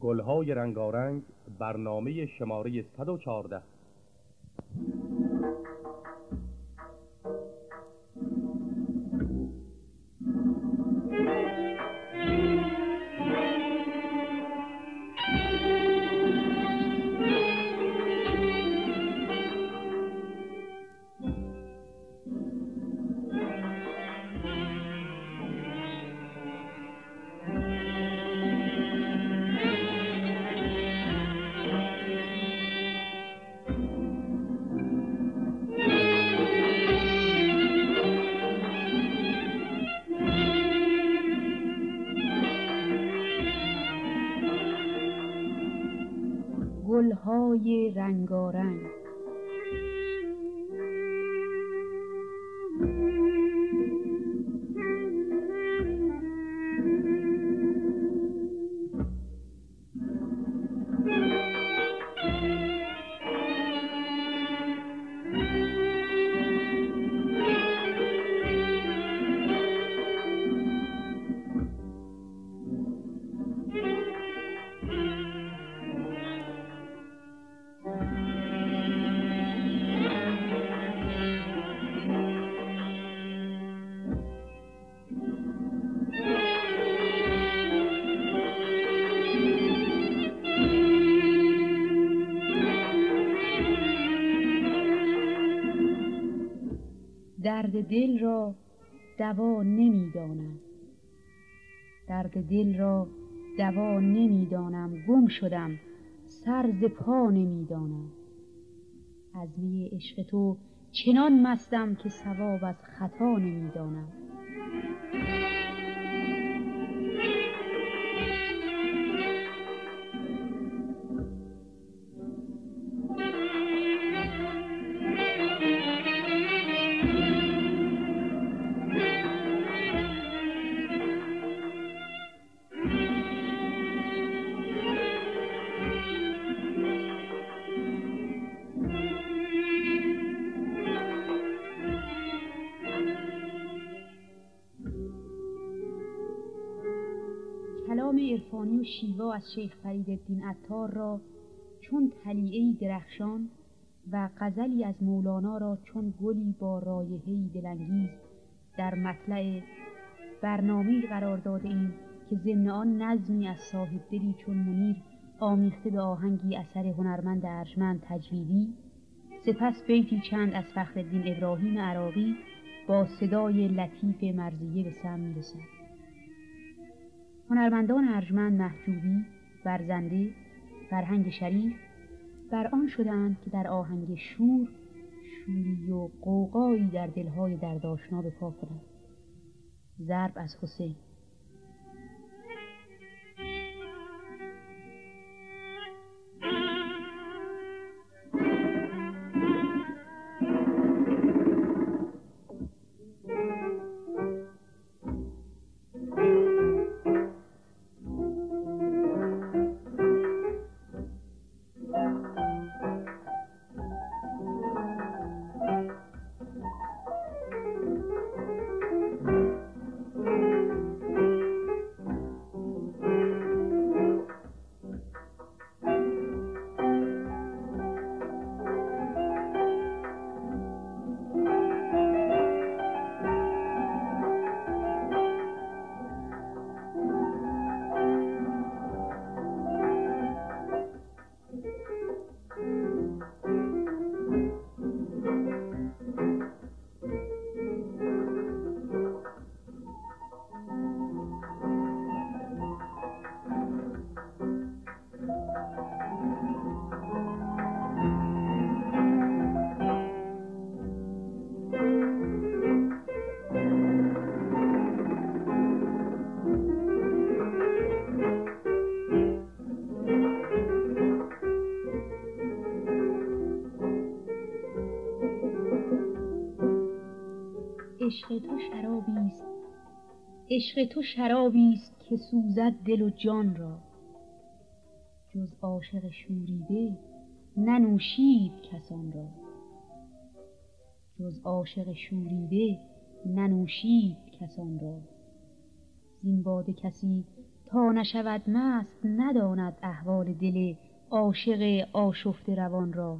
گلهای رنگارنگ برنامه شماره 114 گلهای رنگارنگ. درد دل را دوا نمی‌دانم. درد دل را دوا نمی‌دانم. گم شدم. سر ز پا نمی‌دانم. از می عشق تو چنان مستم که ثواب از خطا نمی‌دانم. عرفانی و شیوا از شیخ فریدالدین عطار را چون طلیعهای درخشان و غزلی از مولانا را چون گلی با رایحهای دلانگیز در مطلع برنامه قرار داده ایم که ضمن آن نظمی از صاحب دلی چون منیر آمیخته به آهنگی اثر هنرمند ارجمند تجویدی سپس بیتی چند از فخرالدین ابراهیم عراقی با صدای لطیف مرزیه به سم می‌رسد. هنرمندان ارجمند محجوبی برزنده فرهنگ شریف بر آن شدند که در آهنگ شور شوری و قوقایی در دلهای دردآشنا به پا کنند. ضرب از حسین. عشق تو شرابی است. عشق تو شرابی است که سوزد دل و جان را. جز عاشق شوریده ننوشید کسان را. جز عاشق شوریده ننوشید کسان را. زین باده کسی تا نشود مست نداند احوال دل عاشق آشفته روان را.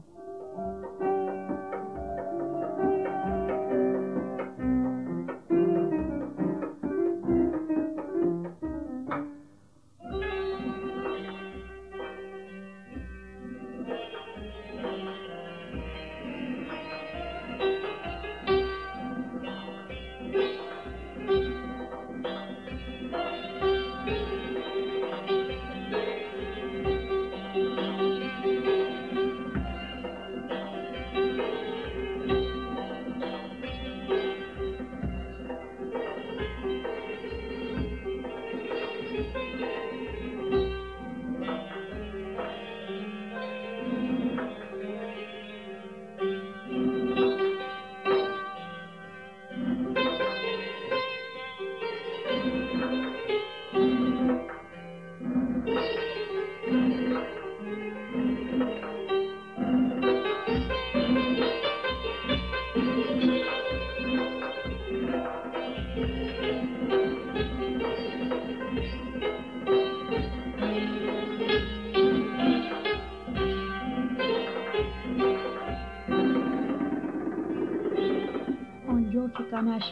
غمش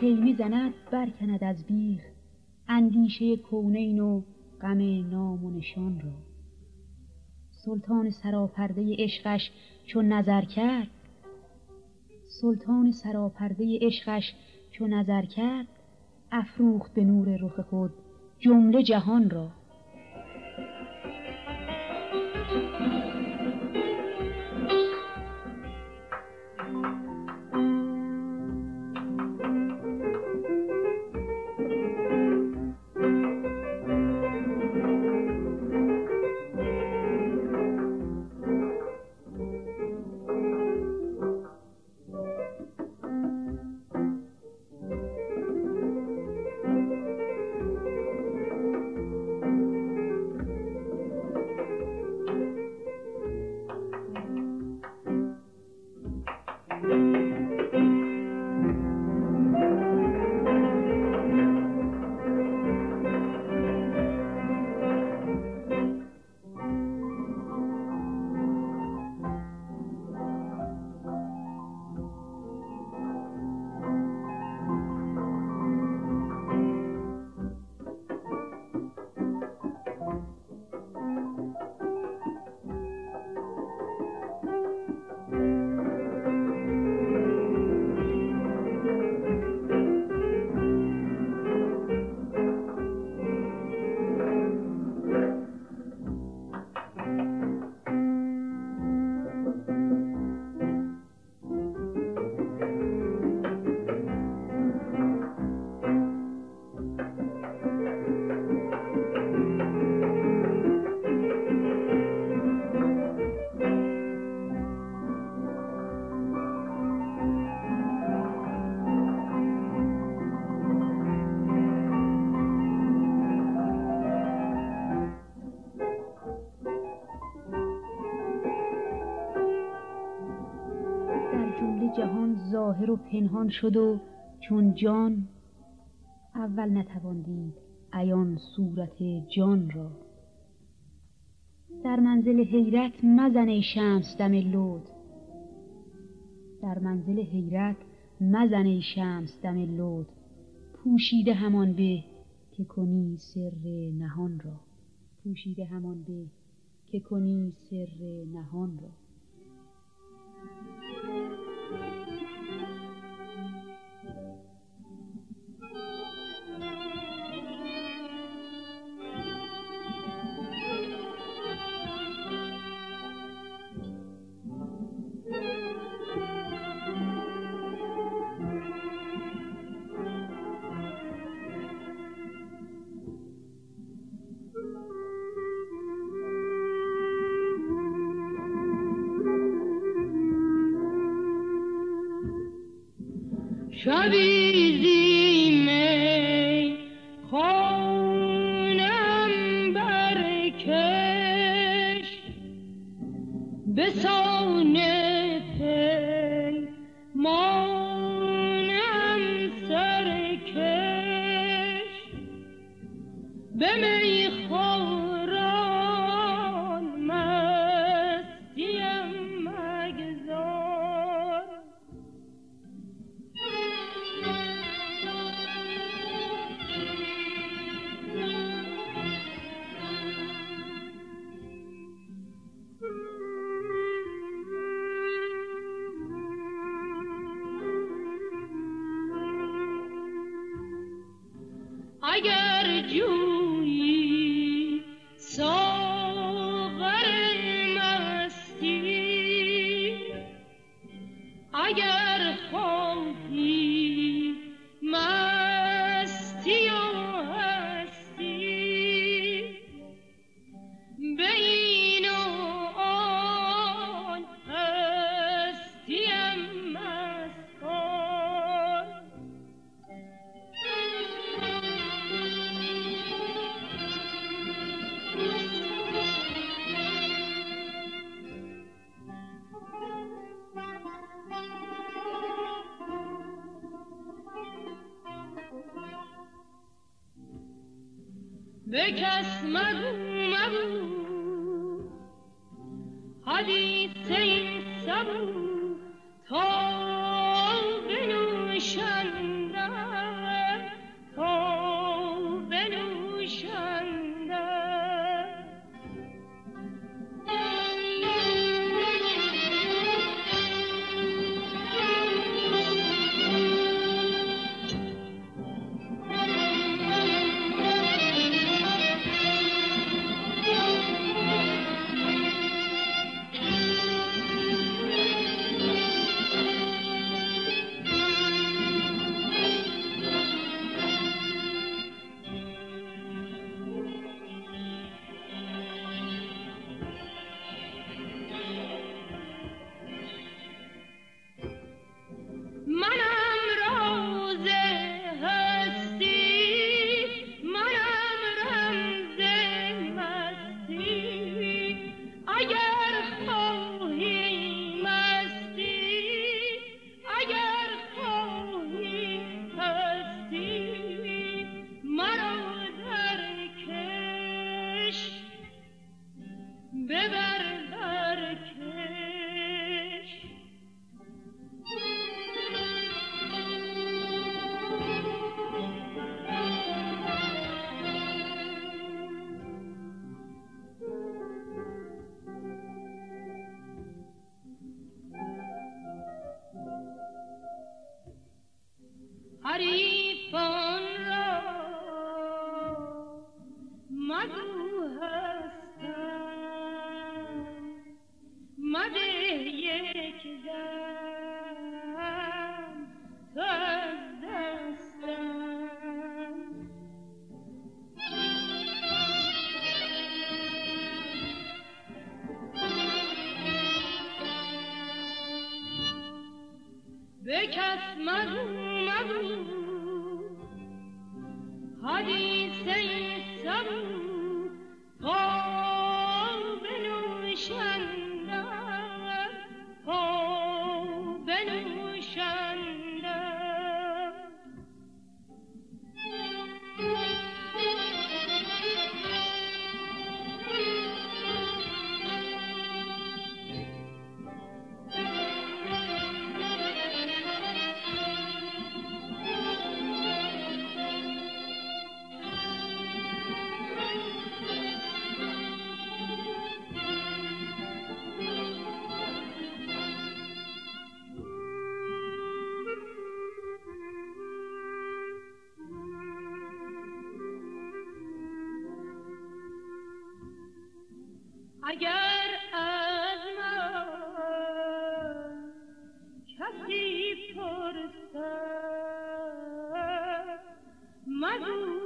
خیمه زند برکند از بیخ. اندیشه کونین و غم نام و نشان را. سلطان سراپرده عشقش چون نظر کرد سلطان سراپرده عشقش چون نظر کرد افروخت به نور رخ خود جمله جهان را. و پنهان شد و چون جان اول نتوان دید صورت جان را. در منزل حیرت مزن ای شمس دم لود در منزل حیرت مزن ای شمس دم لود پوشیده همان به که کنی سر نهان را. پوشیده همان به که کنی سر نهان را. Shadi. hadise-i sabr Tol beni به کس مگو مگو حدیث سبو کسی پرسد مگو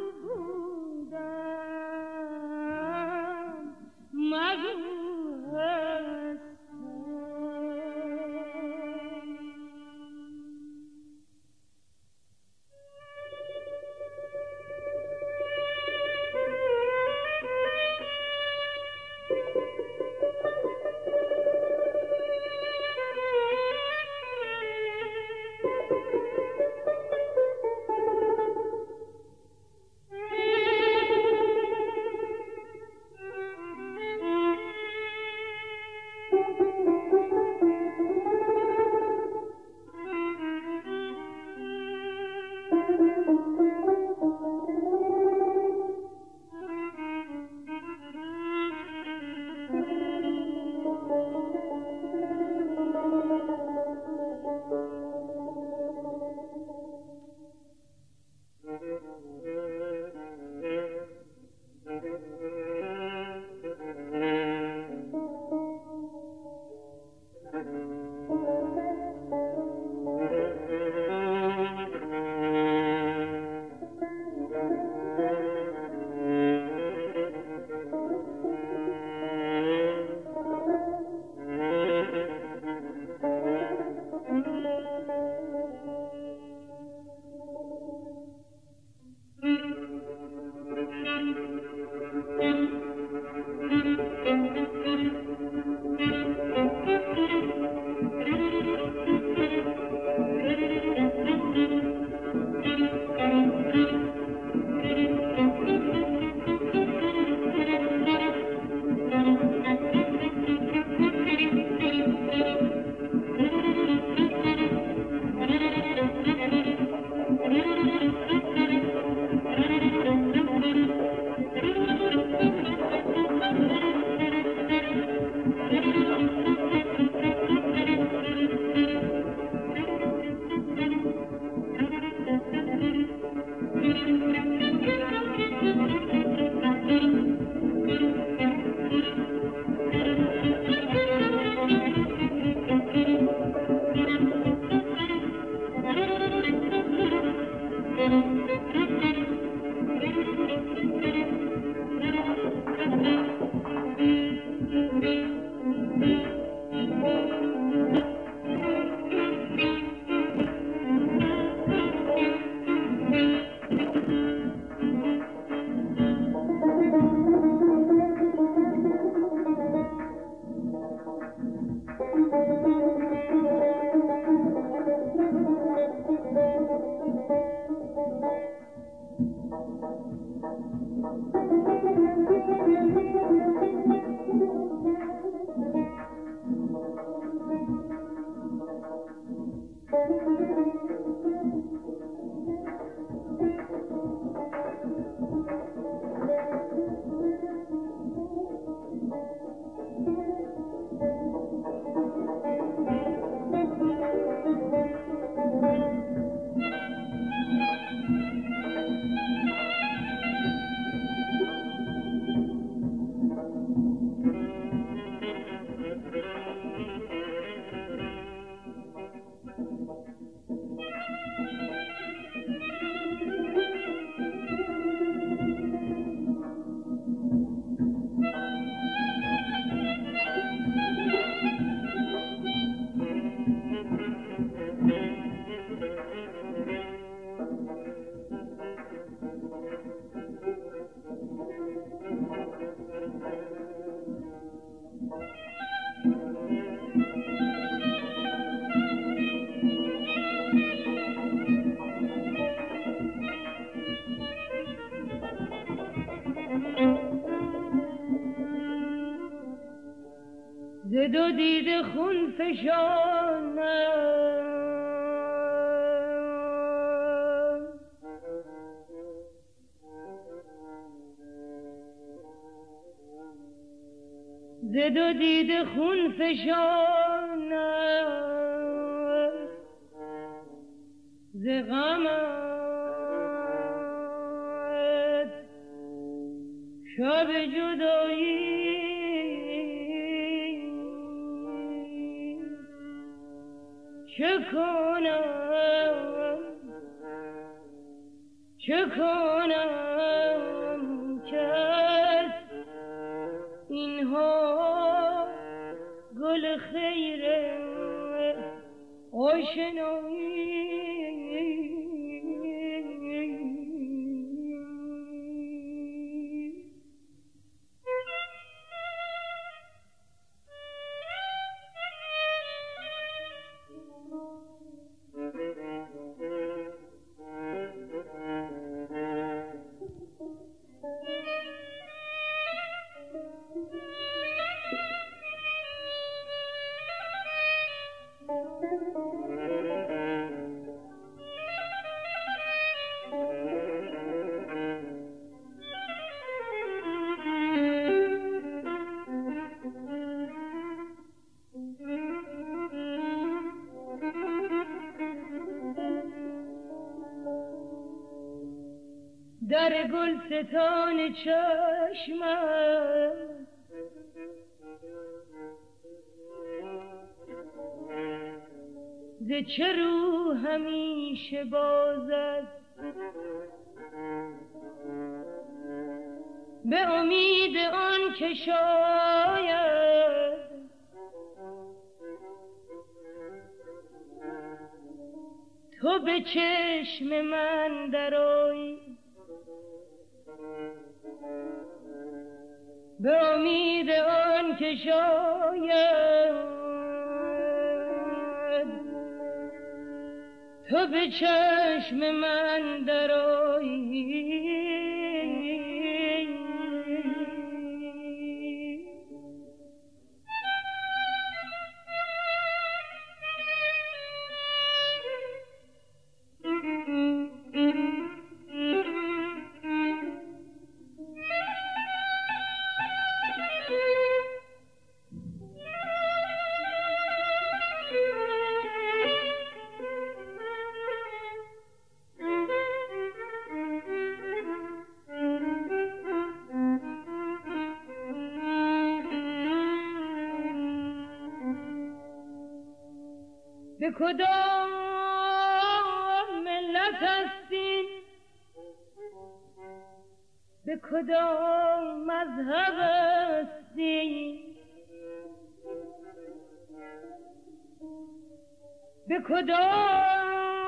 ز دو دیده خون فشانم چه کنم که اینها گل خیره آشنایی در گل ستان چشمم. ز چه رو همیشه بازد به امید آن که شاید. تو به چشم من درایی به امید آن که شاید تو به چشم من درایی به کدام ملت هستین به کدام مذهب هستی به کدام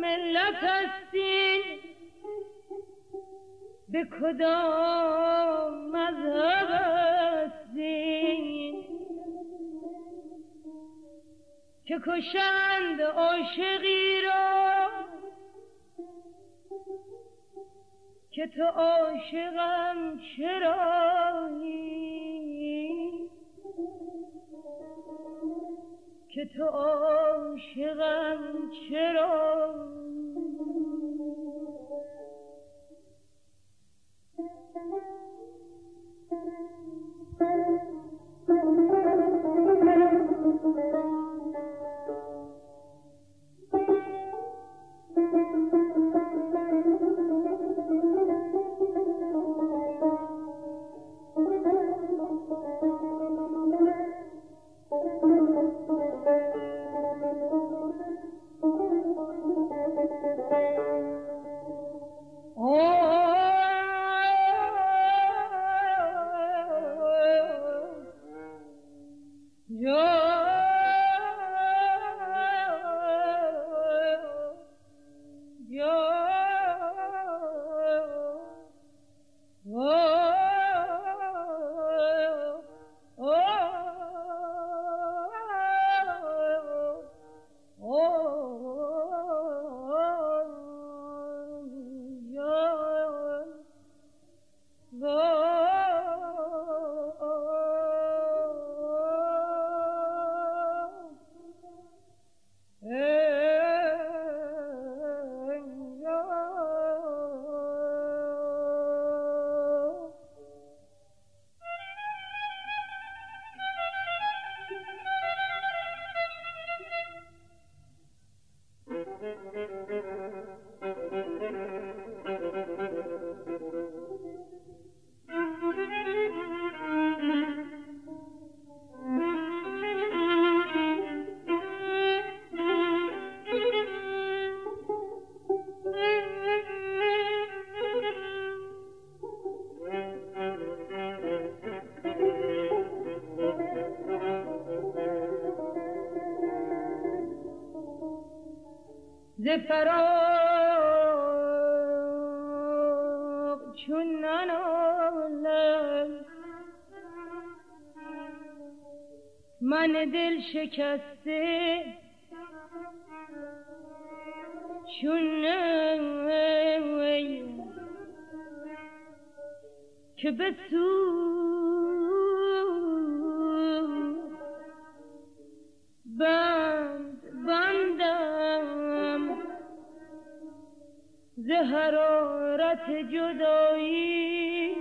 ملت هستی به کدام مذهب که کشند عاشقی را. که تو عاشقم چرایی که تو عاشقم چرایی ز فراق چون ننالم من دل شکسته چون که به حرارت جدایی.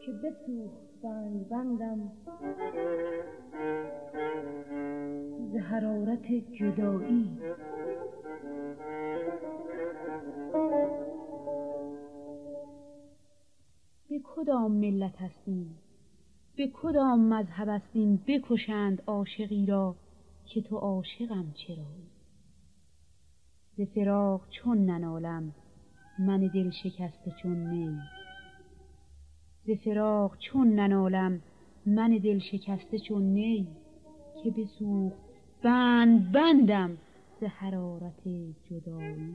که بسوخت بند بندم. ز حرارت جدایی. به کدام ملت هستیم؟ به کدام مذهب هستیم بکشند عاشقی را که تو عاشقم چرایی ز فراق چون ننالم من دل شکسته چون نی. ز فراق چون ننالم من دل شکسته چون نی. که بسوخت بند بندم ز حرارت جدایی.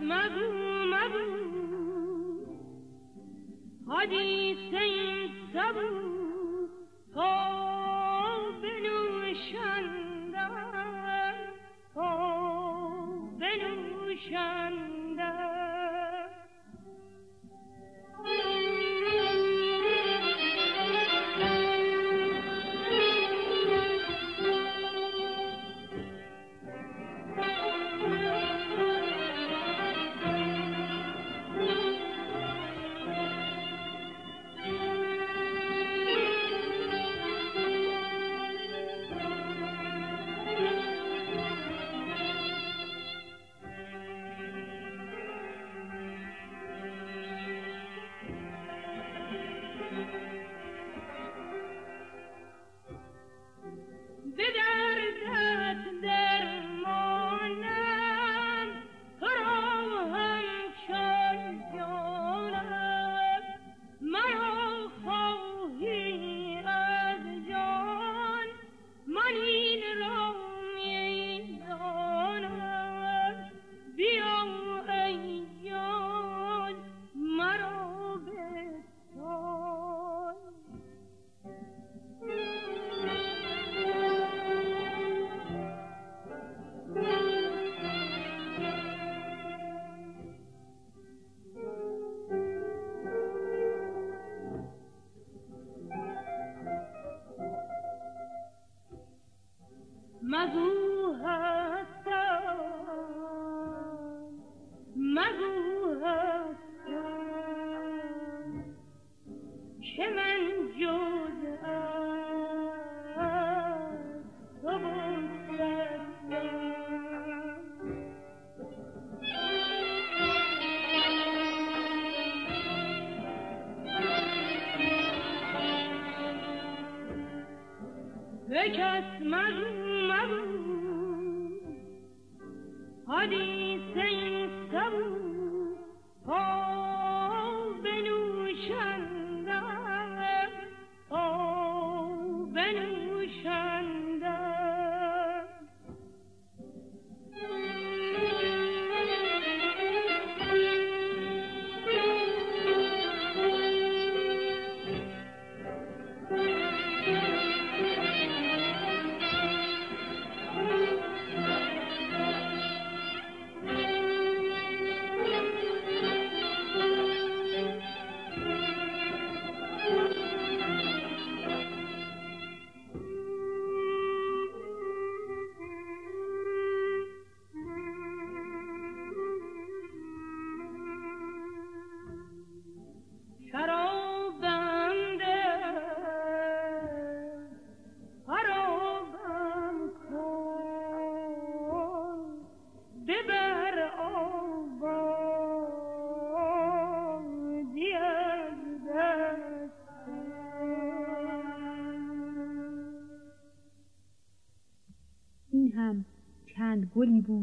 به